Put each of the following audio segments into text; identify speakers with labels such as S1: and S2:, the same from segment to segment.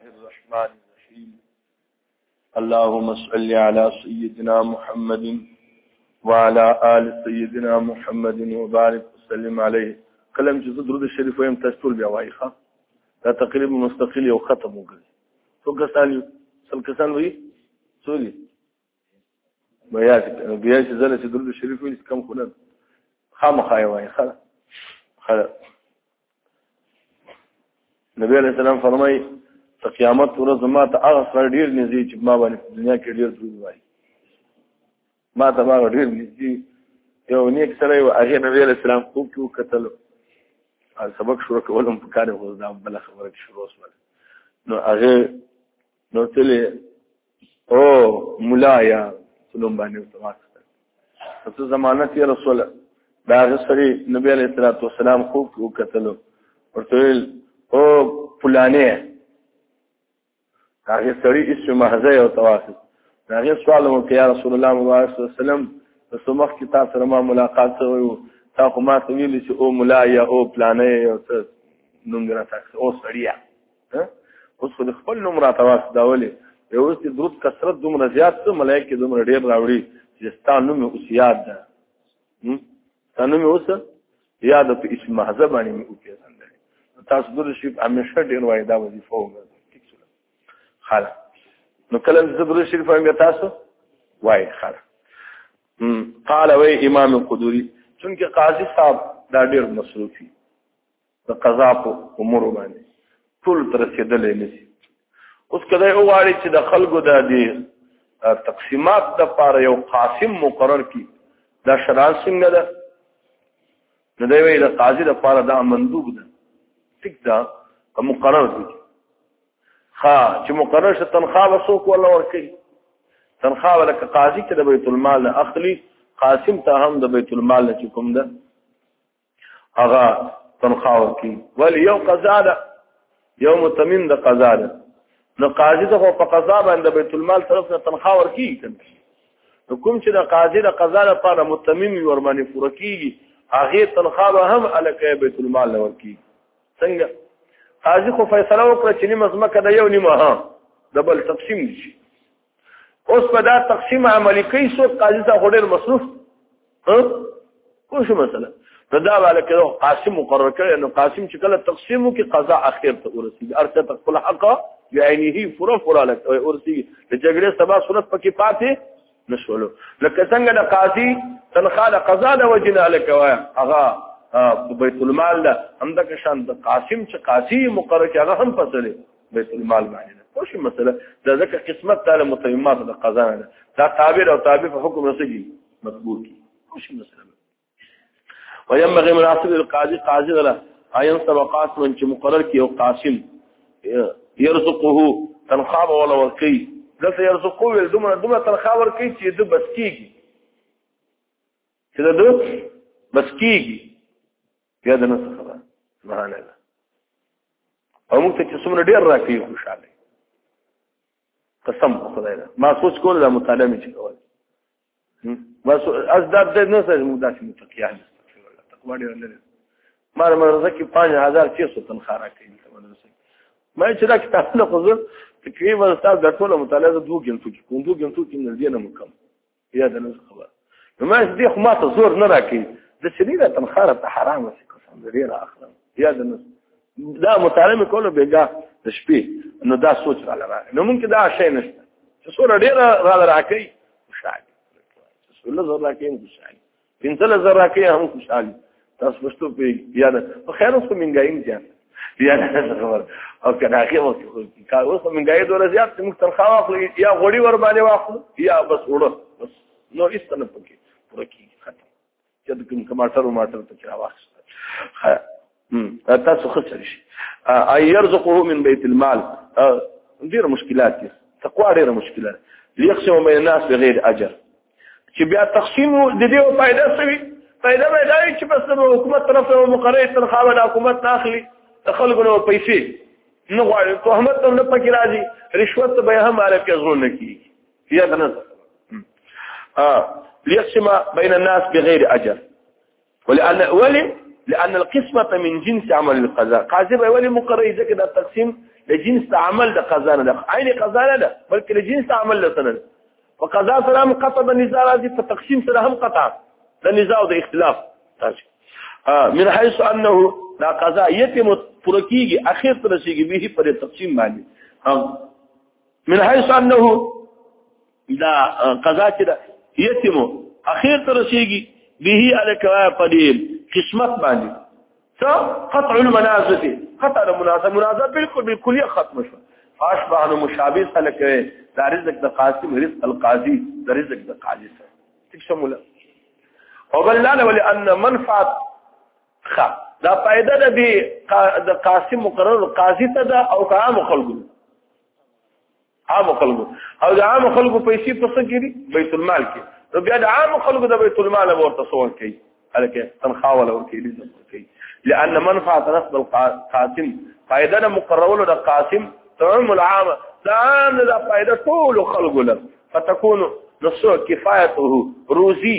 S1: الرحمن الرحيم اللهم صل على سيدنا محمد وعلى آل سيدنا محمد وبارك وسلم عليه کلم چې زه درود شریف وایم تاسو ټول بیا وایي ښا دا تقریبا مستقل یو ختم وګړي څو کسان یو څل کسان وایي څو دي بیا بیا چې ځله چې درود شریف ویل کم خو نه خامخا یې وایي خلا خلا نبی علیہ السلام فرمای ته قیامت ورځ ما ته هغه سره ډیر نږدې چې ما باندې دنیا کې ډیر درود وایي ما ته هغه ډیر نږدې یو نیک سره یو هغه نبی علیہ السلام خوب کې وکتل سبق شروع کولم په کار هو دا بل خبره شروع وسله نو هغه نو تلې او مولا یا سلام باندې وتواس څه زمانہ تی رسول دا غسری نبی علیہ الصلوۃ والسلام خوب کو قتل ورته او فلانه هغه سړی اسم محزه او تواس هغه سوال مو کې یا رسول الله صلی الله علیه وسلم تاسو مخ کې تاسو سره ما ملاقات شوی تا خو ما ته ویل چې او مولا یا او فلانه او څه نوم درته او سړیا اوس خو خپل نوم را تواس دا ولې یو اوس درود کثرت دومره زیات څه ملائکه دومره ډیر راوړي چې ستا نوم اوس یاد ده ستا نوم اوس یاد په اسم محضه باندې مې وکړل تاسو د شي همیشه ډیر وای دا وظیفه وګورئ خاله نو کله د درود شریف هم تاسو وای خاله قال وی امام القدوری چونکه قاضی صاحب دا ډیر مصروفي د قضا په امور باندې ټول تر رسیدلې نشي اوس کله یو غاړي چې د خلکو د دې تقسیمات د پاره یو قاسم مقرر کی دا شرع څنګه ده نو دی وی د قاضي د پاره دا مندوب ده ټیک دا مقرر دي ها چې مقرر شه تنخواه وسوک ولا ورکي تنخواه ولکه قاضي ته د بیت المال اخلي قاسم ته هم د بیت المال چې کوم ده هغه تنخوا ورکي ولی یو قضا ده یو متمم د قضا ده نو قاضي ته په قضا باندې بیت المال طرف نه تنخوا ورکي نو کوم چې د قاضي د قضا لپاره متمم وي ور باندې پوره کیږي هغه تنخوا به هم الکه بیت المال لور کی څنګه قاضي خو فیصله وکړه چې نیمه ځمکه د یو نیمه ها دبل تقسیم شي اوس په دا تقسیم عملی کوي سو قاضي ته غوډر مصروف ها کوم څه مثلا نو دا بالا کې قاسم مقرر کړي نو قاسم چې کله تقسیم وکي قضا اخر ته ورسیږي ارته تقبل حق یعنی هی فرو فرو لک ورسیږي د جګړې سبا صورت پکې پاتې نشولو لکه څنګه د قاضي تنخوا د قضا د وجنه لکوي هغه بیت المال ده همدغه شان د قاسم چې قاضي مقرر کړي هغه هم پسلې بیت المال باندې ده خو شي مسله دا ځکه قسمت تعالی متممات د قضا نه دا قابل او تابع په حکم رسېږي مقبول کی خو شي مسله وينبغي من عصر القاضي قاضي غلا ايان سبقات من چې مقرر کی او قاسم يرزقه تنخاب ولا ورقي دلته يرزقه ول دومره دومره تنخاب ورقي چې د بس کیږي چې د بس کیږي بیا د نس خبره مهانه ده او موږ ته چې څومره ډېر راکوي خوشاله قسم خدای ده ما سوچ کول دا مطالعه مې چې کول ما از دا د نه سره موږ داسې متقیان تقوا ډېر لري ما مرزه کې 5600 تنخواه راکوي ما چې دا کتابونه خو زه تقریبا تاسو د ټولو مطالعه دوه ګنټو کې کوم دوه ګنټو کې نه دی نه مکمل یا د نن خبر نو ما دې خو ما ته زور نه راکې د شری را تنخواه را ته حرام وسې قسم دې ډېر اخلم یا د نن دا مطالعه مې کوله بېګا د شپې نو دا سوچ را لره نو مونږ دا شی نشته چې سوره ډېر را راکې خوشاله سوله زور راکې خوشاله پنځله زره کې هم خوشحالي تاسو پښتو په یا نه په خیر اوس منګایم زیات یا نه خبر او کله هغه وخت خو کار اوس منګای دوله زیات موږ تنخواه واخلو یا غوړي ور باندې واخلو یا بس وړو بس نو هیڅ نه پکې پوره کیږي ختم چې کوم کماټر او ماټر ته چا واخلو تاسو خسر شي اي يرزقه من بيت المال ډیر مشکلات دي تقوا ډیر مشکلات ليقسم بين الناس بغير اجر چې بیا تقسیم د دې فائدہ سوي فائدہ به دا چې بس د حکومت طرف ته مقرره تنخواه ولا حکومت ناخلي خلکو نو پیسې نه غواړي تهمت نه پکې راځي رشوت به هم عارف کې زغول نه کیږي یا نه اه ليقسم بين الناس بغير اجر ولأن ولي لأن القسمة من جنس عمل القضاء قاضي به ولي مقرر اذا كده تقسيم لجنس عمل ده قضاء نه ده عين قضاء نه ده بلکې لجنس عمل له سنه په قضا سره هم قطع د نزاع راځي په تقسیم سره هم قطع د نزاع او د اختلاف راځي من حيث انه دا قضا یتم پرکیږي اخر تر رسیږي به پر تقسیم باندې هم من حيث انه دا قضا چې دا یتیمو اخیر تر شيږي به الکوا قدیم قسمت باندې څه قطع المنازه قطع المنازه منازه بالکل بالکل ختم شو فاش بهانو مشابه سره کوي دا رزق د قاسم رزق القاضي د رزق د قاضي سره څه شمول او بل لا ولان منفعت خ دا فائدہ د به د قاسم مقرر قاضي ته ده او عام خلکو عام خلکو او د عام خلکو پیسې په څه کې دي بیت المال کې نو بیا د عام خلکو د بیت المال ورته سوال کوي هلکه تنخوا ولا ورکړي لازم کوي لأن منفعه نصب القاسم فائدہ نه مقررول د قاسم تعم العام دا عام د فائدہ ټول خلکو له فتكون نصو کفایته روزي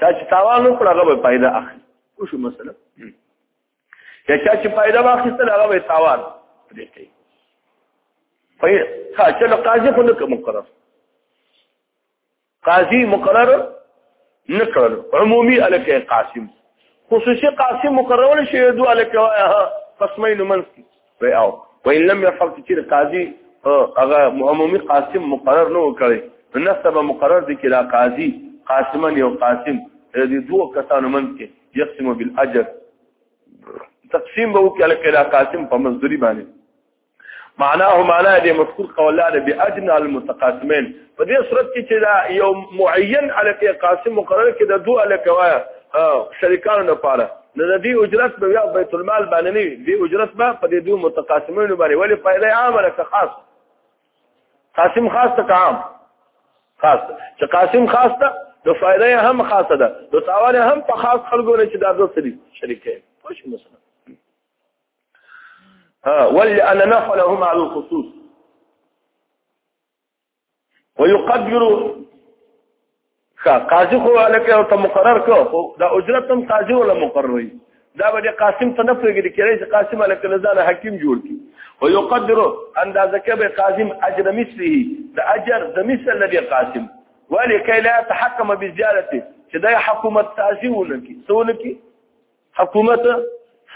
S1: چا چې تاوان وکړ هغه به پیدا اخلي خو شو مثلا یا چا چې پیدا واخیستل هغه به تاوان پرې کوي په ها چې له قاضي خو نه کوم مقرر قاضي مقرر نه کړل عمومي الکه قاسم خصوصي قاسم مقرر شي دوه الکه قسمین منسي وی او وان لم يفعل كثير قاضي هغه عمومي قاسم مقرر نه وکړي نسب مقرر دي کلا قاضي قاسما یو قاسم دې دوه کسانو من کې يقسم بالاجر تقسیم به وکړي کلا قاسم په مزدوري باندې معناه معنا دې مذکور قولان باجنا المتقاسمين په دې صورت کې چې دا یو معین الکه قاسم مقرر کې د دوه الکه وایا شریکانو لپاره نو د دې اجرت به یا بیت المال باندې نه وي دې اجرت به په دې دوه متقاسمینو باندې ولې فائدې عامه لکه خاص قاسم خاص ته عام خاص چې قاسم خاص ته نو فائدې هم خاصه ده نو تاوان هم په خاص خلکو نه چې دا دوه سری شریکه خوش مثلا ها ولأن نفعلهما على الخصوص ويقدر کا قاضي خو الکه او ته مقرر کو خو دا اجرت هم قاضي ولا مقرر وي دا به قاسم ته نه پرېږدي کېږي چې قاسم الکه لزانه حکیم جوړ کی او يقدر اندازه کې به قاسم اجر مثله د اجر د مثل الذي قاسم ولکه لا تحكم بزيارته چې دا حکومت تعزیونه کی سونه کی حکومت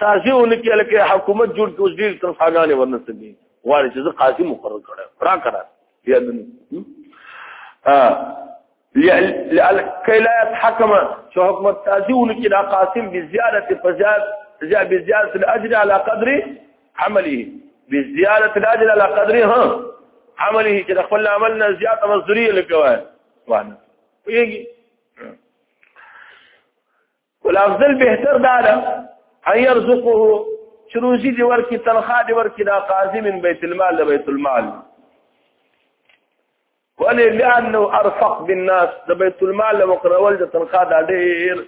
S1: سازي ونکي لکه حکومت جوړ کې اوس ډیر تنخواګانې ورنسږي غواړي چې زه قاضي مقرر کړم را کړه یا دني لکه لا يتحكم چې حکومت سازي ونکي دا قاسم بزياده په زیات زیات بزياده الاجر على قدر عمله بزياده الاجر على قدر ها عمله چې خپل عمل نه زیات مزدوري لکوي وانه ول افضل بهتر دا ده ان يرزقه شروزي دي ورکی تنخوا دي ورکی دا قاضي من بيت المال ده بيت المال ولی لانه ارفق بالناس ده بيت المال مقرول ده تنخوا ده ډیر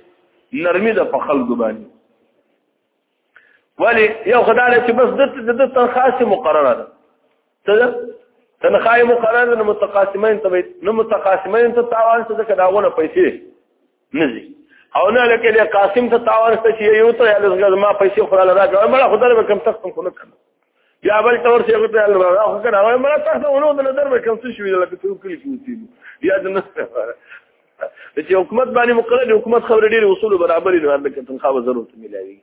S1: نرمي ده په خلکو باندې ولی یو خدای چې بس د د تنخواه سي مقرره ده څه ده تنخواه مقرره ده متقاسمین ته نو متقاسمین ته تاوان څه ده کداونه پیسې نه دي او نه لکه د قاسم ته تاوان څه چې یو ته لږه ما پیسې خورا لږه مړه خدای به کم تخم کو نه کړم بیا بل تور څه غوته الله خو کنه هغه مړه تاسو ولو د نظر به کوم څه شوی لکه څو کلی کې وتی بیا د نه چې حکومت باندې مقرر حکومت خبرې ډېر اصول برابرې نه باندې کتن خو ضرورت ملایي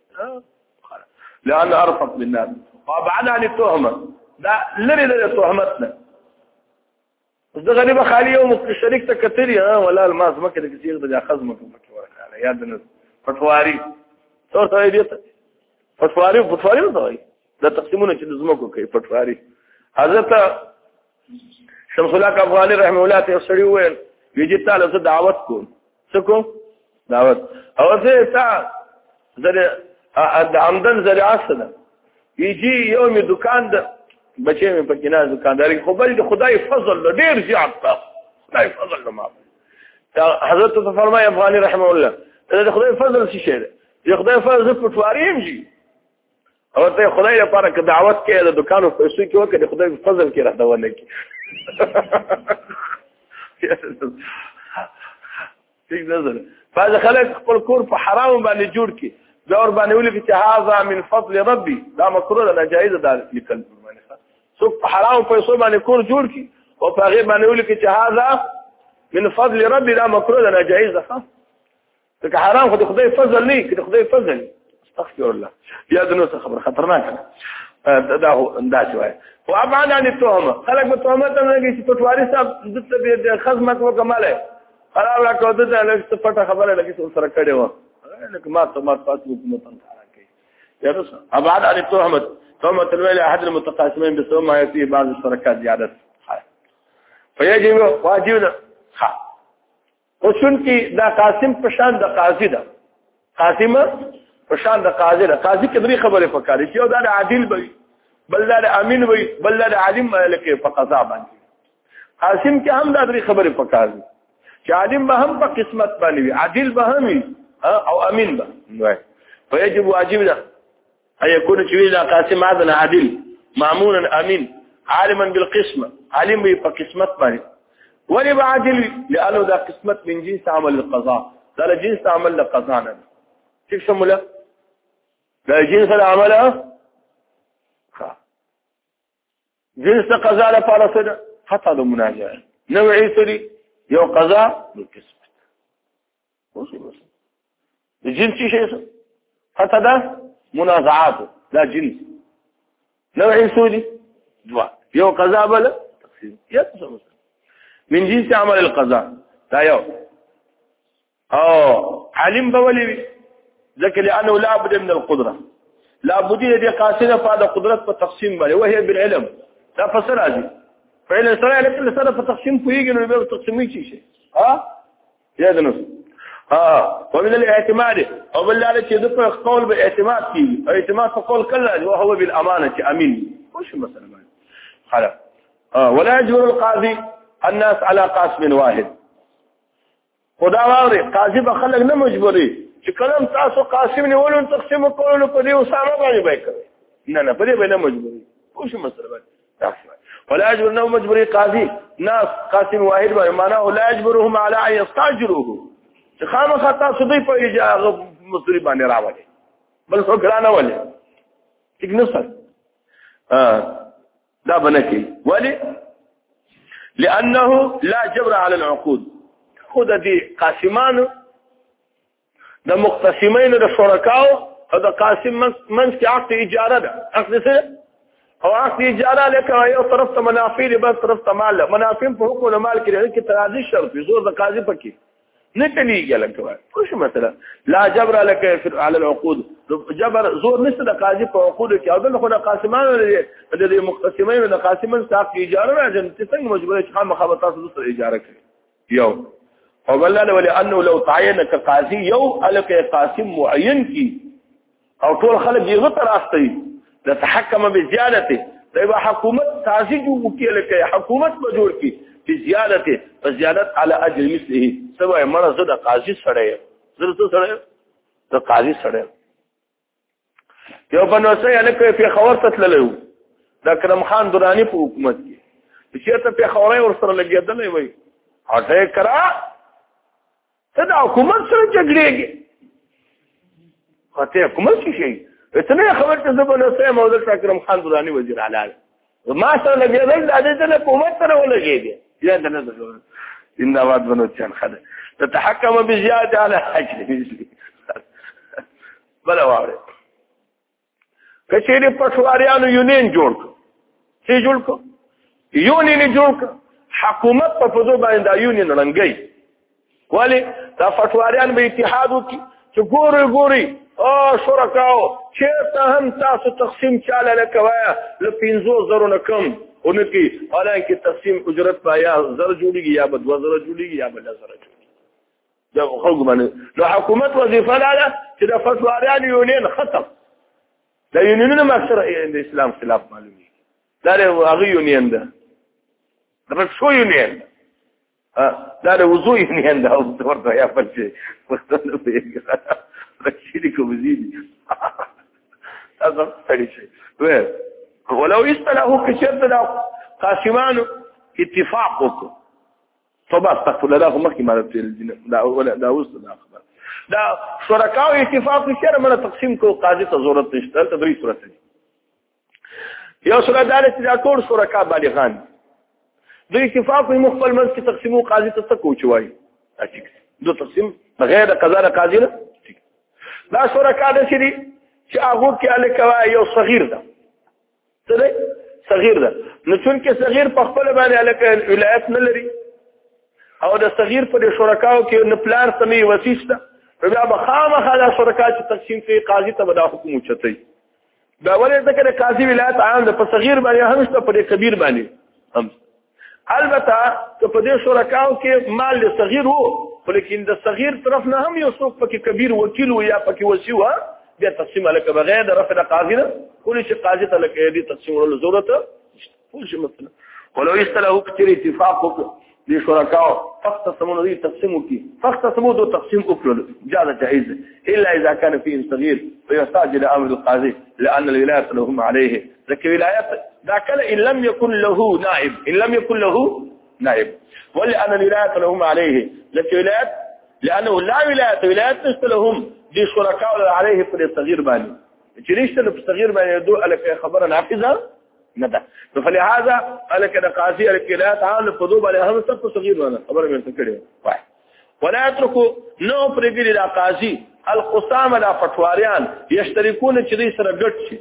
S1: لأن أرفق من الناس وابعد عن التهمة دا لري لري تهمتنا د غریب خالی یو مخ شریک ته کتلی ها ولا الماس مکه د کثیر د جاخذ مکه مکه ورکاله یاد نه پټواری څور ته دی پټواری پټواری نه دی دا تقسیمونه چې د زمکو کوي پټواری حضرت شمس الله افغاني رحم الله ته سړی وویل ویجی تعالی زه دعوت کوم سکو دعوت او زه تا زره د عمدن زره اصله یجی یو می دکان ده بچې مې پکې نه دکانداري خو بل د خدای فضل له ډیر زیات تا خدای فضل له ما حضرت فرمای افغانی رحمه الله دا خدای فضل څه شي دی خدای فضل په ټواریم جی او ته خدای لپاره که دعوت کې د دکانو پیسو کې وکړي خدای په فضل کې راته ونه کی ٹھیک نظر فاز خلک خپل کور په حرام باندې جوړ کی دا ور باندې ولې چې هاذا من فضل ربي دا مکروه ده ناجایز ده لیکل باندې سو په حرام پیسو باندې کور جوړ کی او په هغه باندې ولې چې هاذا من فضل ربي دا مکروه ده ناجایز ده ځکه حرام خو د خدای فضل نه کې د خدای فضل استغفر الله یا د نو څه خبره خطرناک ده دا هو انداز وای او ابعد عن التهمه خلک په تهمه ته نه کیږي چې پټواري صاحب د څه د خدمت وکماله قرار را کو د دې لږ څه پټه خبره لکه څه سره کړي و لکه ما ته ما تاسو حکومت ته راکې یا رس ابعد عن التهمه تهمه الویل احد المتقاسمين بسبب ما يفيه بعض الشركات زيادت فيجب واجبنا او چونکی دا قاسم په شان د قاضي ده قاسم په شان د قاضي ده قاضي کې درې خبرې پکاري چې یو دا عادل وي بل دا امین وي بل دا عالم ملک په قضا باندې قاسم کې هم دا درې خبرې پکاري چې عالم به هم په قسمت باندې وي عادل به هم او امین به وي فیجب واجب ده اي يكون شوي لا قاسم عدل عدل مامونا امين عالما بالقسمه عالم په قسمت باندې ولي بعدل لانه دا قسمت من جنس عمل القضاء دا له جنس عمل القضاء نه څه سموله دا جنس العمل جنس قضاء لپاره څه ده خطا د مناجعه نوعي سری یو قضاء بالقسمت د جنس شي هڅه ده منازعات دا جنس نوع سودي دوا یو قضا بل تقسیم یا تسمس من جنس عمل القضاء دا یو او عالم بولی ذکر لانه لا بد من القدره لا بد دې قاصده په د قدرت په تقسیم باندې وهي بالعلم دا فسر راځي فعل سره علم سره په تقسیم کویږي نو به تقسیمي شي ها یا د نفس ها ومن الاعتماد او بل لاله چې د په قول به اعتماد کیږي او اعتماد په قول کله او هو بالامانه چې امين وش مثلا باندې خلاص ولا يجبر القاضي الناس على قاسم واحد خدا واوري قاضي به خلک نه مجبوري چې کلم تاسو قاسم نه ولون تقسیم کولو په دې اسامه باندې به کوي نه نه په دې به نه مجبوري وش مثلا باندې ولا يجبر انه مجبور قاضي ناس قاسم واحد باندې معنا ولا يجبرهم على ان يستاجروه چې خامخا تاسو دوی په اجازه مصری باندې راوړي بل څو ګرانه ولې ټیک نه سر دا بنکی ولی لانه لا جبر على العقود خود دي قاسمانو د مختصمین د شرکاو او د قاسم منځ کې عقد اجاره ده عقد سره او عقد اجاره لکه یو طرف ته منافع دی بل طرف ته مال منافع په حکم مال کې لري کې ترازی شرط زور د قاضي پکې نه تلیږي لکه خوش مثلا لا جبر لك على العقود جبر زور نشته د قاضي په عقود کې او دغه خو د قاسمانو لري د مختصمین د قاسمن صاحب اجاره راځي چې څنګه مجبور شي خامخا تاسو سره اجاره کوي یو او بل لا ولانه لو تعین ک قاضی یو الک قاسم معین کی او ټول خلک یې غتر اختی د تحکم بزیادته دا حکومت قاضی جو وکیل ک حکومت به جوړ کی بزیادته فزیادت علی اجر مثله سبا مړه زده قاضی سره زړه سره د قاضی سره یو بنوسه یې لکه په خور ته تللی و د اکرم خان درانی په حکومت کې چې ته په خوره ور سره لګېدلې وای هټه کرا ته د حکومت سره جګړېږي خاطر حکومت شي اتنه خبر ته زبر سه مولا اکرم خان درانی وزیر اعلی ما سره لګېدل دا دې ته په مت سره ولګېږي یا د نه ضرورت ان دا واد بنو چان خله تتحكم بزياده على حجر بل واره کچېری پټواریانو یونین جوړ کړ څه جوړ کړ یونین جوړ کړ حکومت په فزو باندې یونین رنګي ولی دا فتواریان به اتحاد وکړي چې ګوري ګوري او شرکاو چیرته هم تاسو تقسیم چاله لکوي ل 15000 نه کم اونکی حالانکه تقسیم اجرت په یا زر جوړیږي یا بد وزر جوړیږي یا بل زر جوړیږي دا خلق باندې نو حکومت وظیفه لاله چې د فتواریان یونین ختم دا یونینونه مکسر د اسلام خلاف معلومي دا هغه یونین ده دا څو یونین ده دا د وضو یې نه دا اوس ورته یا بل شي پښتنه به یې راشي کوم زیدي تاسو ستړي شي و ولو استله کشرت دا قاسمان اتفاق وکړو طبعا استغفر الله مخکې ما دا ولا دا اوس دا خبر دا شرکاو اتفاق شر مله تقسیم کو قاضي ته ضرورت نشته ته درې صورت دي یو سره دا چې دا ټول شرکا بالغان دوی اتفاق په مخبل منځ کې تقسیمو قاضي ته تکو چوي اچیک دو تقسیم بغیر قضا نه قاضي نه دا شرکا د شری چې هغه کې الکوا یو صغیر ده څه دی صغیر ده نو چون کې صغیر په خپل باندې الک ولایت نه لري او د صغیر پر شرکاو کې نه پلان سمي وسیسته بیا به خامخا د شرکا چې تقسیم کوي قاضي ته به دا حکم وچتي دا ولې ځکه د قاضي ولایت عام د په صغیر باندې هم شته په کبیر باندې هم البته که په دې شرکاو کې مال د صغیر وو ولیکن د صغیر طرف نه هم یو څوک پکې کبیر وکیل یا پکې وسی و بیا تقسیم لکه بغیر د رفع قاضي نه کولی چې قاضي ته لکه دې تقسیم ورول ضرورت نشته خو شي مثلا ولو استله کتر اتفاق وکړو دي شرکاو فقط سمون دي تقسیم کی فقط سمو دو تقسیم وکړل جاز جائز الا اذا كان فيه صغير فيحتاج الى امر القاضي لان الولايه لهم عليه ذك ولايه ذاك ان لم يكن له نائب ان لم يكن له نائب ولان الولايه لهم عليه ذك ولايه لانه لا ولايه ولايه لهم دي شركاء عليه في الصغير باندې چې رښتنه په صغير باندې دوه الکه خبره نافذه نه ده نو فلهذا الک د قاضي الکلات عام په دوه باندې هم څه صغیر نه خبره مې ته کړې وای ولا اترکو نو پرګری د قاضي القسام لا فتواریان یشترکون چې دوی سره ګډ شي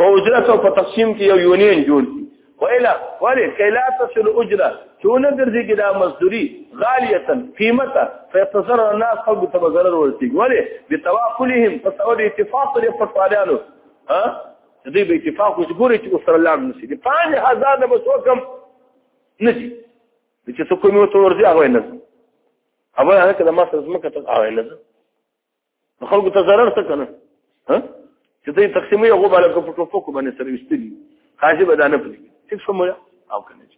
S1: په اجره او په تقسیم کې یو یونین جوړ شي وإلا ولي كي لا تصل أجرة تونه ګرځي کې دا مزدوري غاليا قيمته فيتصر الناس خلق ته ضرر ورسي ولي بتواكلهم فسعود اتفاق لري په طالبانو ها دوی به اتفاق وکړي ګوري چې اوس الله نشي دي 5000 نه بسو کم نشي چې څه کومه ته ورځي هغه نه هغه هغه کله ما سره زمکه ته هغه نه نو خلکو ته ضرر څه کنه ها چې دوی تقسیمي هغه بالا کو په ټوکو باندې سره وستلي خاصه بدانه پلی څه سمولا او کنه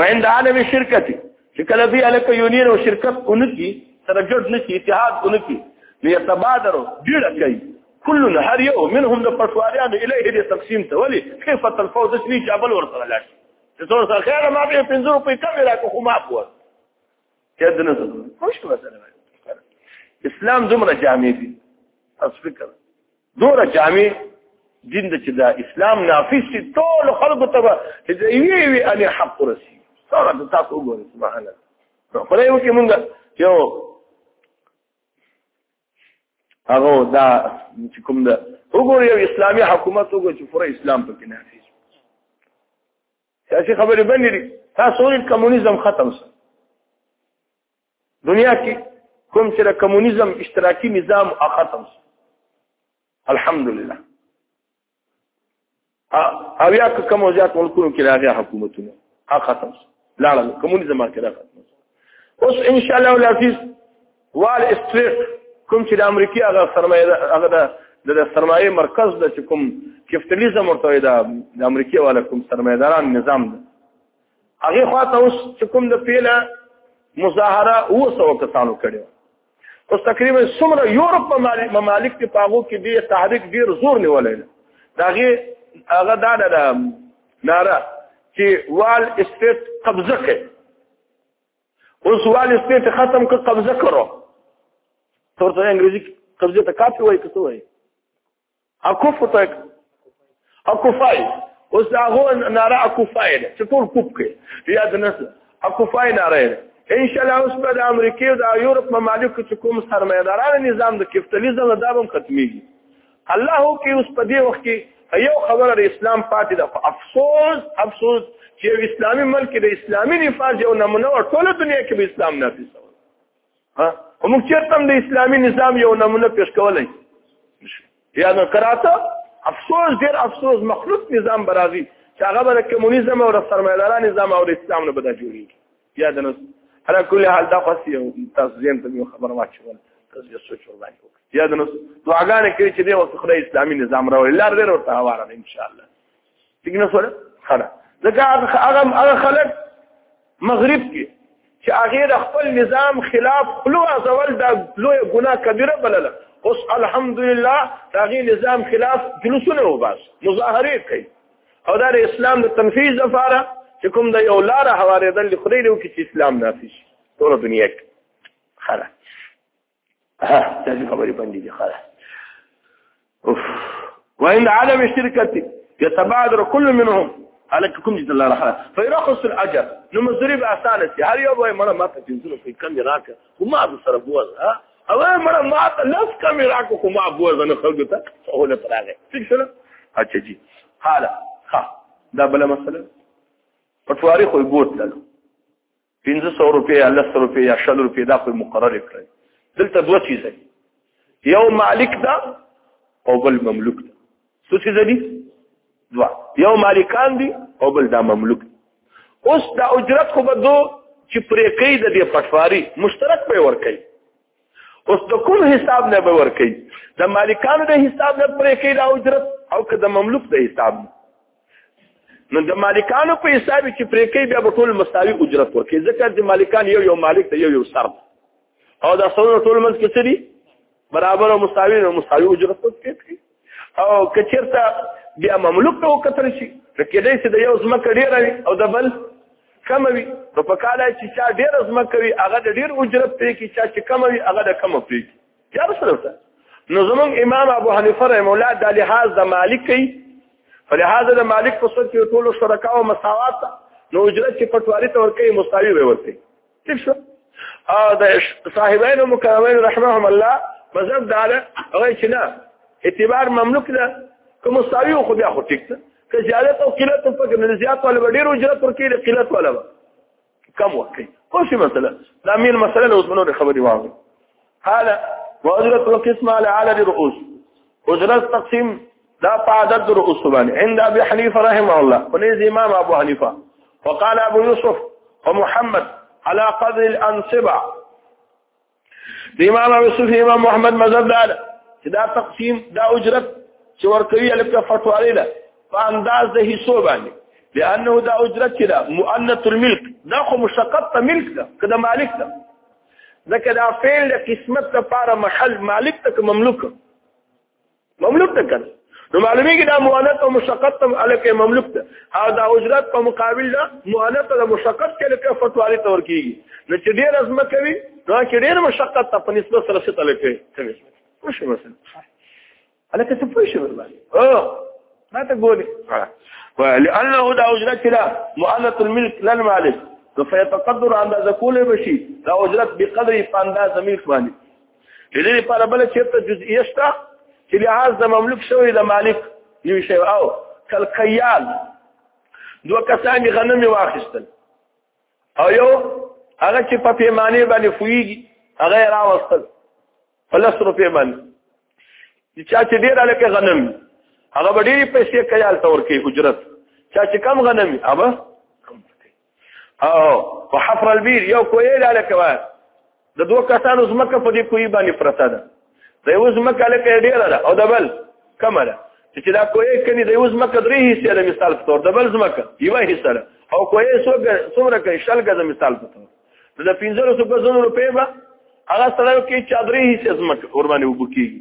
S1: وعند عالم شرکت چې کله دی الک یونین او شرکت اونکی سره جوړ نشي اتحاد اونکی نو يتبادر ډیره کوي كل هر یو منهم د پښواریانو الیه د تقسیم ته ولی کیف الفوز شنی جبل ورته لاړ چې څور سره خیر ما به 50 روپۍ کم راکو خو ما پور چې دنه څه خوش وسره اسلام زمره جامع دي تاسو فکر دوره جامع دین د چې دا اسلام نافذ شي ټول خلکو ته چې دی وی وی ان حق رسی سره د تاسو وګورئ سبحان الله نو خدای وکي مونږ یو هغه دا چې کوم دا وګورئ یو اسلامي حکومت وګورئ چې پوره اسلام پکې نافذ سیاسي خبرې باندې تاسو ول کمونیزم ختم شو دنیا کې کوم چې د کمونیزم اشتراکي نظام اختم شو الحمدلله او یا که کوم زیات ملکونو کې راغی حکومتونه اختم شو لاړل کمونیزم کې راغی اوس ان شاء الله العزیز وال استریټ کوم چې د امریکای هغه سرمایه هغه د د سرمایه مرکز د کوم کپټالیزم ورته دا د امریکای والا کوم سرمایداران نظام ده هغه خواته اوس چې کوم د پیله مظاهره او سو کسانو کړو اوس تقریبا څومره یورپ ممالک ممالک په پاغو کې دی تحریک ډیر زور نیولای داغه هغه دا نه ناره چې وال استیت قبضه کړي اوس وال استیت ختم کړ قبضه کړو ترڅو انګریزي قبضه ته کاپی وای کته وای اکوف ته اکوفای اوس هغه ناره اکوفای ده چې ټول کوپ کوي یا د نسل اکوفای ناره ده ان شاء الله اوس په امریکا او د یورپ ممالکو چې کوم سرمایداران نظام د کپټالیزم له دابم ختميږي الله هو کې اوس په دې وخت کې یو خبره د اسلام پاتې ده افسوس افسوس چې اسلامي ملک د اسلامي نفاذ یو نمونه ټول دنیا کې به اسلام نافذ ها موږ چیرته د اسلامي نظام یو نمونه پیش کولای یا نو کراته افسوس ډیر افسوس مخلوط نظام برازي چې هغه به د کمونیزم او د سرمایدارا نظام او د اسلام نه بده جوړیږي یا د نو على كل حال دا قصي تاسو زم ته خبر واچول تاسو سوچ ورباندې یا د نو دعاګانې کوي چې د وسخره اسلامي نظام راوړي لار ډیر ورته هواره ان شاء الله څنګه سره خلا ځکه هغه هغه خلک مغرب کې چې هغه د خپل نظام خلاف خلو ازول د لوی ګناه کبیره بلله اوس الحمدلله دا غي نظام خلاف جلوسونه وباس مظاهره کوي او دا اسلام د تنفيذ لپاره چې کوم د یو لار حواله د خدای له کې اسلام نافذ ټول دنیا کې خلاص ها تاسو خبرې باندې دي خلاص اوف وان عدم الشركه يتبادر كل منهم عليكم جد الله رحمه فيرخص الاجر نو مزرب اسانه سي هر یو به مړه ماته جنسونه کوي کم راکه خو ما به سره بوز ها او مړه ماته لس کم راکه خو ما بوز نه خلګ ته سهولت راغی څه شو اچھا جی حالا ها دا بل مسله پټواري خو بوت لالو 1500 روپۍ یا 1000 روپۍ یا 100 روپۍ دا خو مقرر کړی دلته دوه چیزه یو مالک دا او بل مملوک دا څه چیزه دي دوا یو مالکان دي او بل دا مملوک اوس دا اجرت خو بده چې پرې کوي د دې پټواري مشترک به ور کوي اوس د کوم حساب نه به ورکي د مالکانو د حساب نه پرې کوي دا اجرت او که د مملوک د حساب نو د مالکانو په حساب چې پرې کوي بیا به ټول مساوي اجرت ورکي ځکه چې مالکان یو یو مالک ته یو یو سر او دا څو ټول منځ کې څه دي برابر او مساوي نو مساوي اجرت ورکي او کچرته بیا مملوک ته وکتل شي کېدای شي د یو ځمکه ډېره وي او د بل کمه وي نو په کاله چې چا ډېره ځمکه وي هغه د ډېر اجرت پرې کړي چا چې کمه وي هغه د کمه پرې کړي یار سره ورته نو زمونږ امام ابو حنیفه رحم الله د لحاظ د مالک کوي په لحاظ د مالک په صورت کې ټولو شرکاو مساوات نو اجرت چې پټواري ته ورکوي مساوي وي ورته ٹھیک شو او د صاحبین مکرمین رحمهم الله مذهب دا ده هغه چې نه اعتبار مملوک ده که مساوي خو بیا خو ټیک ده که زیادت او قلت په کې نه زیات ولا ډیر اجرت ورکې د قلت ولا کم ورکې خو شي مثلا دا مين مثلا اوس منو خبري واغ قال واجرت القسم على عدد الرؤوس اجرت تقسيم دا پادت در اصولان عند ابي حنيفه رحمه الله ونيز امام ابو حنيفه وقال ابو يوسف ومحمد على قدر الانصبه د امام ابو يوسف امام محمد مذهب دا چې دا تقسیم دا اجرت چې ورکوي الکه فتوالي ده په انداز د حصو باندې لانه دا اجرت چې دا مؤنث الملك دا خو مشقت ته ملک ده کده مالک ده ځکه دا فعل د قسمت لپاره محل مالک ته مملوک مملوک ته کړ نو معلومیږي دا مؤنث او مشقت تم الف مملوک ده او دا اجرت په مقابل ده مؤنث او مشقت کې لکه فتوالي تور کیږي نو چې ډیر ازمه کوي نو چې ډیر مشقت ته په نسبت سره څه تل کوي کوي وش مثلا الکه څه پوه شو ورباندې او ما ته ګولې ولانه دا اجرت لا مؤنث الملك لا المالك فيتقدر عند ذكول بشي دا اجرت بقدر فانداز ملك باندې د دې لپاره بل چیرته جزئیه شته چې لحاظ د مملوک شوی د مالک یو شی او کل قیال دوه کسان غنم واخیستل او یو هغه چې په پیمانه باندې فویږي هغه راوستل فلس روپې باندې چا چې ډیر لکه غنم هغه ډیر پیسې کیال تور کې اجرت چا چې کم غنم هغه او په حفر البير یو کوی لاله کوي د دوه کسانو زمکه په دې کوی باندې پرته ده د یو زمکه لکه ډیره ده او د بل کمه ده چې دا کوی کني د یو زمکه درې حصے ده مثال په تور د بل زمکه یو حصہ ده او کوی څومره کوي شل غزه مثال په تور د 1500 غزو روپې به هغه سره کې چادرې حصے زمکه ور باندې وبکیږي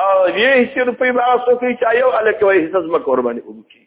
S1: او یې حصے روپې به هغه څوک چې یو الکه وایي حصہ زمکه ور باندې وبکیږي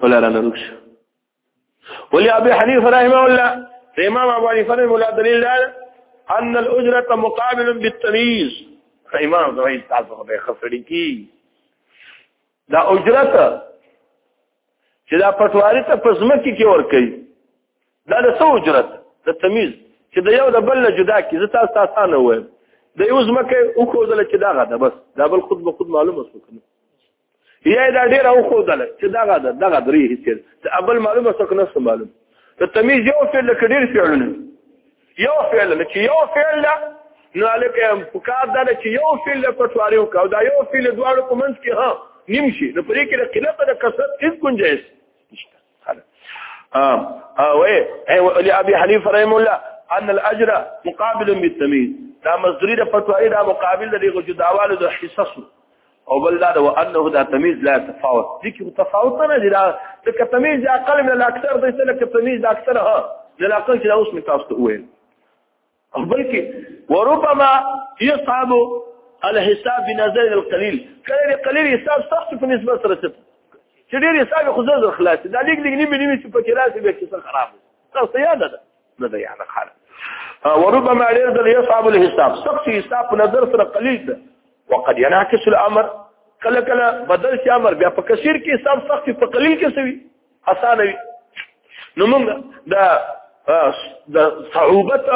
S1: ولا لا نرجو ولي أبي حنيفة رحمه الله الإمام أبو حنيفة رحمه الله دليل أن الأجرة مقابل بالتمييز فإمام زويد تاسو به خفړی کی دا اجرت چې دا پټواری ته پزمکی کې ور کوي دا د څو اجرت د تمیز چې د یو د بل جدا کی زه تاسو تاسو نه وایم د یو زمکه او خو ځل چې دا غدا بس دا بل خود به خود معلومه وسو کنه یا دا ډیر او خو دل چې دغه دغه درې هیڅ ته ابل معلومه څوک نه معلوم ته تمیز یو فعل لکه ډیر فعلونه یو فعل چې یو فعل نو الکه په کار دا چې یو فعل په توارو کا دا یو فعل دواړو په منځ کې ها نیم شي نو پرې کې د قلت د کثرت هیڅ گنجائش نشته او اي لابي حنيفه رحم الله ان الاجر مقابل بالتمييز دا مصدري د فتوی دا مقابل د دغه جداوالو د حصص او بل دا و انه دا تمیز لا تفاوت دي کې تفاوت نه دي دا د تمیز اقل من الاکثر د څه لکه تمیز اکثر ها د الاقل چې اوس متاسو ویل بلکې وربما يصعب الحساب بنظر القليل کله قليل حساب سخت په نسبت سره څه چې ډېر حساب خو زر خلاص دا لیک لیک نیمه نیمه چې په کې راځي به څه خراب تاسو یاد ده نه ده یاد خاله وربما ډېر ځل يصعب الحساب سخت حساب په نظر سره قليل ده وقد ينعكس الامر کله کله بدل شي امر بیا په کثیر کې حساب سخت په قلیل کې سوي اسانه وي نو موږ د د صعوبت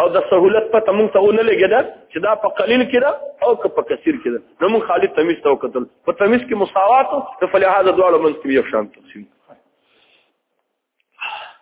S1: او د سهولت پته موږ ته ونه لګی دا چې دا په قلیل کې ده او که په کثیر کې ده نو موږ خالد تمیز ته وکتل په تمیز کې مساوات او فلهذا دواړو منځ کې یو شان تقسیم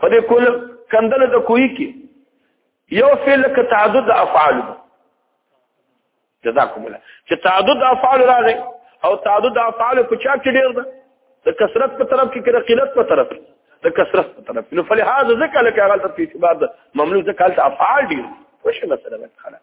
S1: په دې کول کندل د کوی کې یو فعل ک تعدد افعال جزاكم الله چې تعدد افعال راغی او تعدد افعال په چا کې ډیر ده د کثرت په طرف کې کړه قلت په طرف د کثرت په طرف نو فلهذا ذکر لك غلط په اعتبار د مملوک ذکر افعال ډیر وشه مثلا خلاص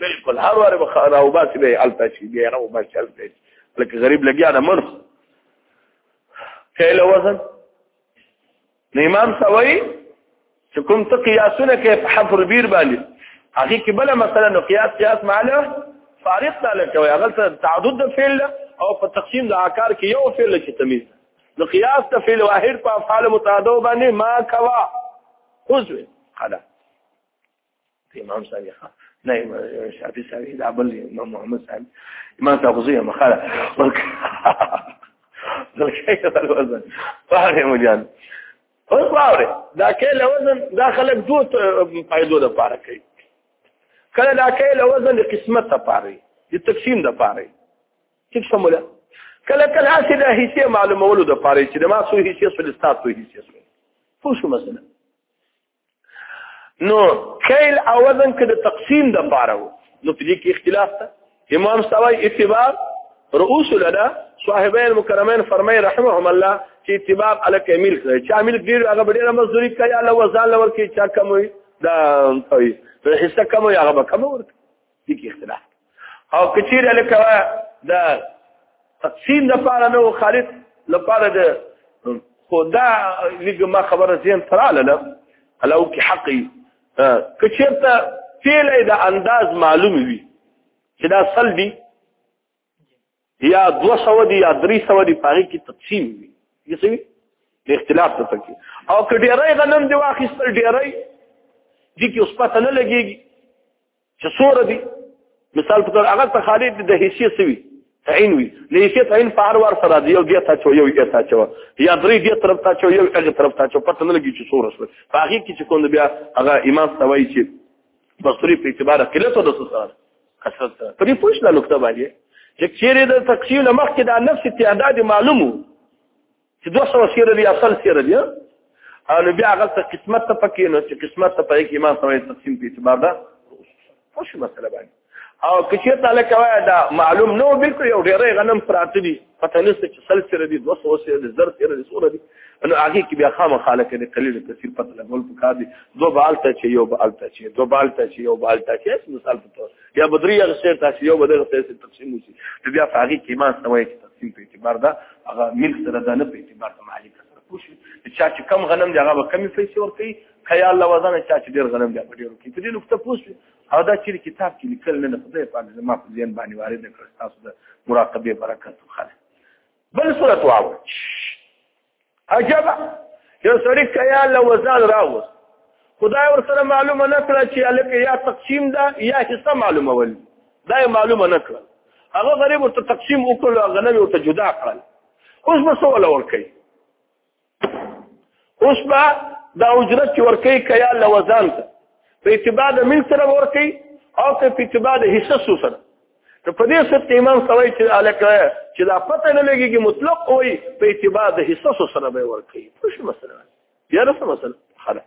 S1: بالکل هر واره به خانه او باسي به الته شي بیا راو باسي الته لکه غریب لګیا نه منو کله وزن نو امام سوي چې کوم ته قیاسونه کې په حفر بیر باندې هغه کې بل مثلا نو قیاس قیاس معنا فارق تعالی کوي هغه ته تعدد د فعل او په تقسیم د آکار کې یو فعل چې تمیز نو قیاس ته فعل واحد په افعال متعدد باندې ما کوا اوس وي خلاص امام صاحب ښه نه شافعي صاحب دا بل امام محمد صاحب امام صاحب زوی مخاله ولکه ولکه دا وزن فاهمه مجان او باور دا کله وزن دا خلک دوه فائدو د پاره کوي کله دا کله وزن د قسمت لپاره د تقسیم لپاره څه سموله کله کله هسې د حصې معلومولو لپاره چې د ما سو حصې سو د ستاسو حصې سو پوه شو مثلا نو کیل او وزن کې د تقسیم د پاره وو نو په دې کې اختلاف ته امام سوای اتباع رؤوس لنا صاحبین مکرمین فرمای رحمهم الله چې اتباع الک ملک دی چې ملک ډیر هغه ډیر مزدوری کوي الله وزن لور کې چا کم وي دا کوي حصہ کم وي هغه کم ورته دي کې اختلاف او کچیر الکوا دا تقسیم لپاره نو خالد لپاره د خدا لګ ما خبره زین تراله له الو کی حقي کچیرته فعل د انداز معلوم وي چې دا سلبي یا دو سو دی یا دری سو دی پاگی کی تقسیم وی یہ سوی دی اختلاف تا تکی او که دیرائی غنم دی واخیستر دیرائی دی کی اس پتا نلگی گی چه سور دی مثال پتر اگر تا خالید دی دا حیثیت سوی تعین وی لیسی تعین په هر وار سره دی یو دی تا چو یو یې تا چو یا درې دی طرف تا چو یو هغه طرف تا چو پته نه لګی چې سور سره په هغه کې چې کوم بیا هغه امام توای چې بصری په اعتبار قلت او د سره کثرت سره په دې پوښتنه نقطه باندې چې چیرې د تقسیم نه مخکې دا نفس تعداد معلومو چې 200 سیر دی اصل سیر دی او بیا هغه ته قسمت ته پکې نو چې قسمت ته پکې امام سره تقسیم په اعتبار دا خوش مسله باندې او کچې تعالی کوي دا معلوم نو بالکل یو ډېرې غنم پراته دي پته نشته چې سل سره دي دوه سوه سره دي زر سره دي څومره دي نو هغې کې بیا خامخا لکه د قلیل کثیر پته لګول پکار دي دوه به هلته چې یو به هلته چې دوه به هلته چې یو به هلته چې هسې مثال په طور یا به درې هغه سیر ته چې یو به دغه سیر سره تقسیم وشي نو بیا په هغې کې ایمان سره وایي چې تقسیم په اعتبار ده هغه ملک سره ده نه په اعتبار د محلي کس سره پوه شي چا چې کم غنم دی هغه به کمې پیسې ورکوي که یا الله وزنه چا چې ډېر غنم دی هغه به ډېر ورکوي په دې نقطه پوه شي او دا چې کتاب کې لیکل نه خدای پاک زما په ذهن باندې وارد کړ تاسو د مراقبه برکت خاله بل صورت واو عجب یو سړی کیا له وزن راوس خدای ورسره معلومه نه کړ چې الکه یا تقسیم ده یا حصہ معلومه ول دا معلومه نه کړ هغه غریب ورته تقسیم وکړ هغه نه ورته جدا کړل اوس به سوال ورکړي اوس به دا اجرت چې ورکوي که یا له وزان ته په اتباع د مل سره به ورکوي او که په اتباع د حصص سره نو په دې صورت کې امام سوي چې الکه چې دا پته نه لګيږي مطلق وي په اتباع د حصص سره به ورکوي څه مسله یاره څه مسله خلاص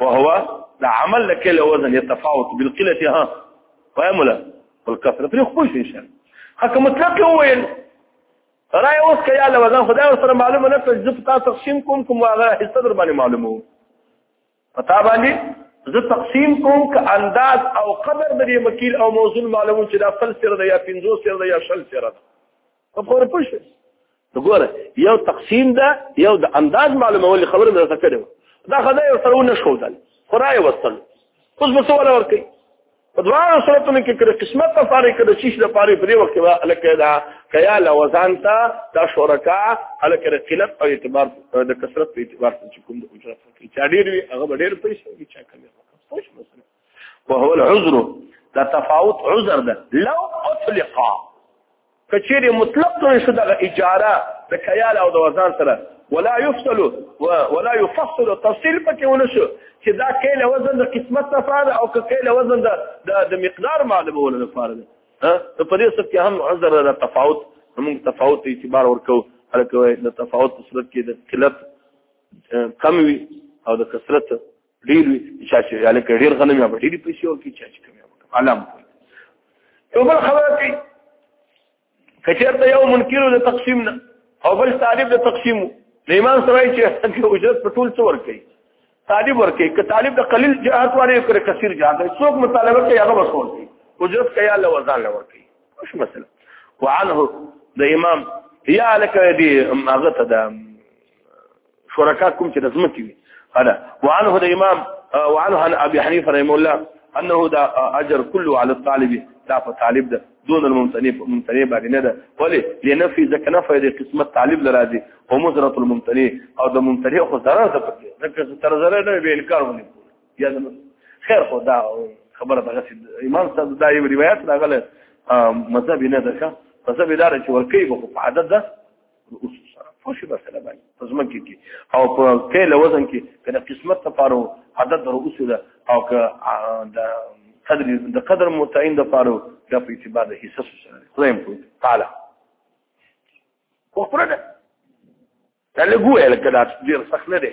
S1: وهو د عمل د کله وزن يتفاوت بالقله ها فهملا والكثره په خو شي شان هک مطلق وویل راي اوس کیا له وزن خدای سره معلومه نه کړ چې تاسو تقسیم کوم کوم هغه حصہ در باندې معلومه پتا باندې زه تقسیم کوم ک انداز او قدر د مکیل او موزون معلومون چې دا فل سره یا 50 سره یا 60 سره په خبره پوه شوې وګوره یو تقسیم ده یو د انداز معلومول خبره مې راته کړې دا خدای یو سره ونه ښودل خو رایې وستل اوس به څه ولا ورکوي په دواړو صورتونو کې کړه قسمت ته فارې کړه چې شي د فارې پرې وخت به الکه دا کیا له وزن ته دا شرکا الکه د قلت او اعتبار د کثرت په اعتبار چې کوم د اجرت کې چا ډیر وي هغه ډیر پیسې وي چا کم خوش مثلا وهو العذر دا تفاوت عذر ده لو اطلقا کچيري مطلق کړی شو دغه اجاره د خیال او د وزن سره ولا يفصل ولا يفصل تفصيل پکې ونشو چې دا کله وزن د قسمت لپاره او کله وزن د د مقدار معلومول لپاره ده ها ته په دې څه کې هم عذر د تفاوت موږ تفاوت اعتبار ورکو هلکه د تفاوت په صورت کې د قلت کم وي او د کثرت ډیر چا چې یاله کې ډیر غنم یا ډیر پیسې او کې چا چې کوم علم یو بل خبره کوي کچرته یو منکر له تقسیم نه او بل طالب له تقسیم نه ایمان سره چې اجرت په ټول څور کوي طالب ورکه ک طالب د قلیل جهات واره کړ کثیر جهات څوک مطالبه کوي هغه مسول دي اجرت کوي الله وزن لور کوي مش مسله وعنه د امام یا لکه دی هغه ته د شرکا کوم چې د ځمکې وي هدا وعنه د امام وعنه عن ابي حنيفه رحمه الله انه دا اجر كله على الطالب دا په طالب ده دون الممتنع ممتنع باندې نه ده ولی لنفي ځکه نه فائدې قسمت طالب لراځي او مزره الممتنع او د ممتنع خو ضرر ده پکې ځکه تر ضرر نه به انکار ونی یا خیر خو دا خبره دغه امام صاحب دا یو روایت راغله مذهب نه ده مذهب اداره چې ورکی به په عادت ده اصول سره خوش مسله باندې په زمن کې او په کله وزن کې کله قسمت لپاره عدد در اصول او که د قدر د قدر متعین د لپاره د په اعتبار د حصص سره خدای مو تعالی خو پرده دا لګوه لکه دا ډیر سخت نه دی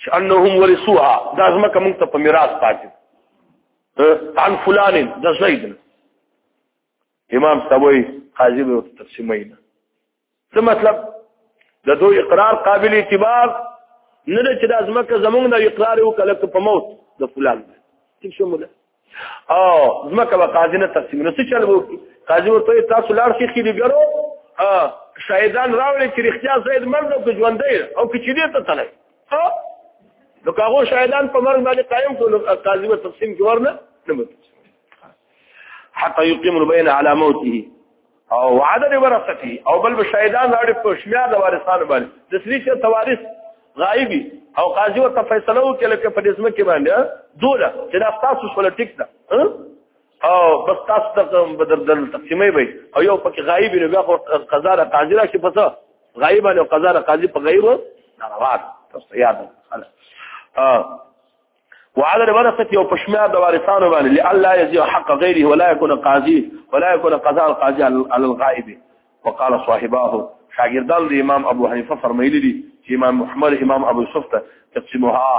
S1: چې انهم ورثوها دا ځمکه موږ ته په میراث پاتې عن فلان د زید امام سبوی قاضي به تقسیمین څه مطلب د دوی اقرار قابل اعتبار نه چې د ازمکه زمونږ د اقرار وکړه په موت د فلان څه شموله او ځمکه به قاضي نه تقسیم نو څه چل وکړي قاضي ورته تاسو لاړ شي خېریګرو شاهدان راوړي چې رښتیا زید مرد او ژوندی او که چې دې ته تللی نو کاغو شاهدان په مرګ باندې قائم کړو قاضي به تقسیم کې ورنه نه مت حتى يقيم البين على موته او وعده دی ورثتی او بل شهیدان راړي په شمیا د وارثانو باندې د سری چې توارث غایبی او قاضي ورته فیصله وکړي لکه په دې کې باندې دوله چې دا تاسو پولیټیک ده او بس تاسو ته بدل دل تقسیمې وي او یو پکې غایب نه بیا خو قضا را قاضي را شي پته غایب او قضا را قاضي په غیر نه روان تاسو یاد خلاص وعلى الورثة يو پشمار د وارثانو باندې لالا يزيع حق غيره ولا يكون قاضي ولا يكون قضاء القاضي على الغائب وقال صاحباه شاګردان د امام ابو حنیفه فرمایلی دي چې امام محمد امام ابو یوسف ته تقسیمها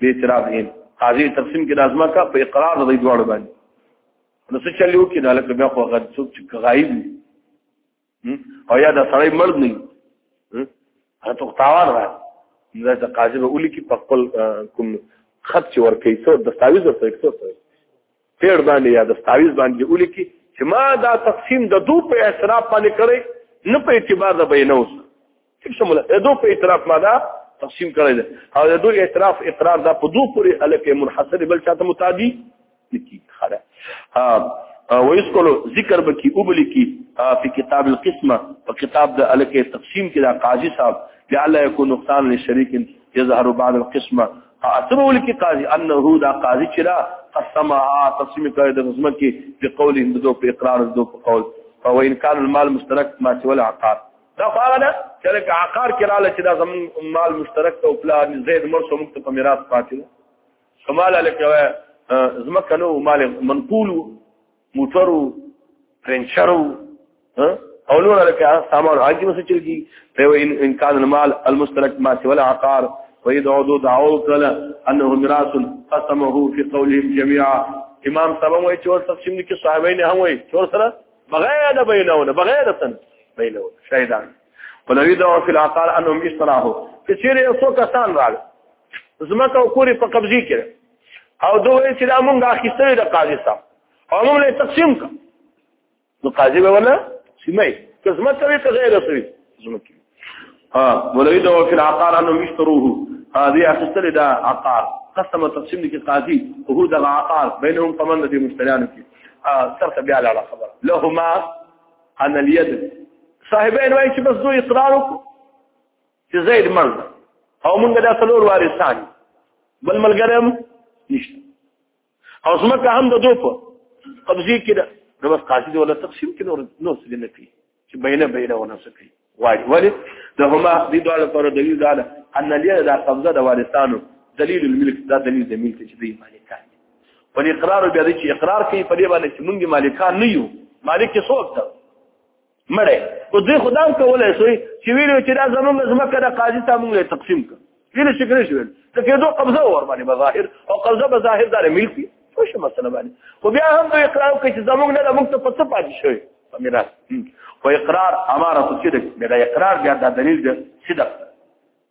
S1: به اعتراض یې قاضي تقسیم کې لازمه کا په اقرار د دوړ باندې نو څه چلیو کې نه لکه بیا خو غد څوک چې غایب او یا دا سړی مرد نه هغه تو تاوان را دا چې قاضي به ولي کې په خپل کوم خط چې ورکې څو دستاویز ورته څو پیر باندې یا دستاویز باندې ولي کې چې ما دا تقسیم د دو په اعتراف باندې کړی نه په اعتبار د بینوس ټیک سم له دوه په اعتراف ما دا تقسیم کړی دی او د دوی اعتراف اقرار دا په دوه پورې الکه منحصر بل چاته متعدی نکی خره ها ويذكروا ذکر بکی اوبلی کی په کتاب القسمه په کتاب د الکه تقسیم کې دا قاضي صاحب لعل يكون نقصان للشريك يظهر بعد القسمه اعتبر لکی قاضي انه دا قاضي چې را قسمها تقسیم کړی د قسمه کې په قول د دوه په اقرار د دوه په قول فوان كان المال مشترك ما سوى العقار دا خو هغه ده چې لکه عقار کې رااله چې دا زمون مال مشترک ته پلا زید مر سو مکت په میراث پاتې ده کمال لکه زمکه نو مال منقول موټر فرنچر او نور لکه سامان هغه مس چلګي په ان کان المال المشترک ما سوى العقار وإذا عدو دعوه قال أنه مراث قسمه في قولهم جميعا امام سبا وایي چې ور تقسیم دي کې صاحبین هم وایي چې ور سره بغیر د بینونه بغیر د تن بینونه شهیدان ولوی دا فی العقار انهم اشتراهو چې چیرې څو کسان راغلي زمکه او کورې په قبضه کړي او دوی چې دا مونږه اخیستل د قاضي صاحب او مونږ له تقسیم کړ نو قاضي به ولا سیمه که زمکه وي که غیر سوي زمکه ها ولید او فی العقار انه یشتروه هذه اخستل دا عقار قسم تقسیم کې قاضي او هو دا عقار بینهم فمن الذي مشتریان کې سرخ بیا لاړه خبر لهما ان اليد صاحبین وایي چې بس دوی اقرار وکړو چې زید مرد او موږ دا څلور وارثان بل ملګرم نشته او زمکه هم د دوی په قبضه کې ده نو بس قاضي ولا تقسیم کې نور نو څه نه کوي چې بینه بینه ونه څه کوي واجب ولې د هما د دوه لپاره دلیل دا ده ان لري دا قبضه د وارثانو دلیل الملک دا دلیل د ملک چې دی مالکان په اقرار بیا چې اقرار کوي په دې باندې چې مونږ مالکان نه یو مالک څوک ده مړې او دوی خدام کولای شي چې ویلو چې دا زمونږ زمکه د قاضي ته موږ تقسیم کړو ویل شي کړی شو ته کې دوه قبضه ور باندې بظاهر او قبضه بظاهر دار ملک دي څه شي مسله باندې خو بیا هم دوی اقرار کوي چې زمونږ نه موږ ته پڅ پاتې شوی په میراث او اقرار اماره صدق بیا اقرار بیا د دلیل د صدق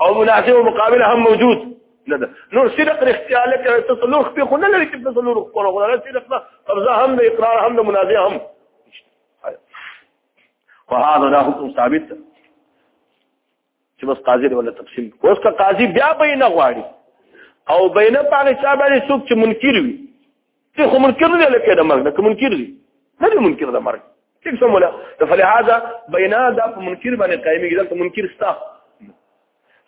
S1: او مناسب مقابله هم موجود نه ده نور صدق اختیاله کې تصلور خپل خو نه لري چې تصلور خپل خو نه صدق نه قبضه هم د اقرار هم د منازع هم فهذا لا حكم ثابت چې بس قاضي ولا تقسیم اوس کا قاضي بیا به نه غواړي او بینه پاره چا باندې څوک چې منکر وي ته خو منکر نه لکه د مرګ نه کوم منکر دي نه دي منکر د مرګ څه سمولا ته فلهذا بنا دا په منکر باندې قائمي کېدل ته منکر ستا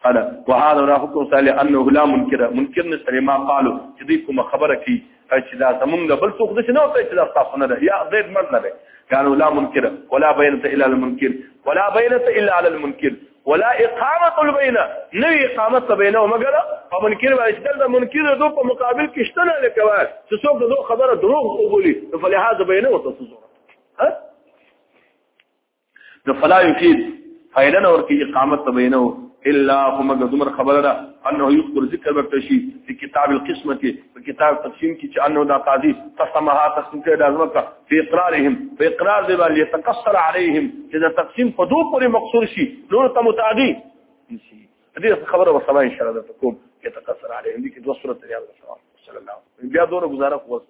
S1: قال وهذا را حکم صالح انه لا منکر منکر نه سره ما قالو چې دوی کوم خبره کی چې دا زمونږ د بل څوک دشنه او چې دا تاسو نه ده یا غیر مرد نه ده قالوا لا منکر ولا بينه الا المنکر ولا بينه الا على المنکر ولا اقامه البینه نو اقامت ته بینه مګر په منکر باندې دل د منکر دو په مقابل کې شته نه لکوي چې څوک دو خبره دروغ وبولي په لحاظ بینه او تصور ها نو فلا یفید فائدہ نور کې اقامت ته بینه الا هم دمر خبره انه یذكر ذکر بکشی فی کتاب القسمه په کتاب تقسیم کې چې انه دا قاضي قسمها تقسیم کړي د ازمکه په اقرارهم په اقرار دی باندې يتقصر عليهم چې دا تقسیم په دوه پورې مقصور شي نور ته متعدي شي دې خبره وسله ان شاء الله ته کوم يتقصر عليهم دي کې دوه صورت لري الله صلی الله علیه وسلم بیا دوه گزاره کوو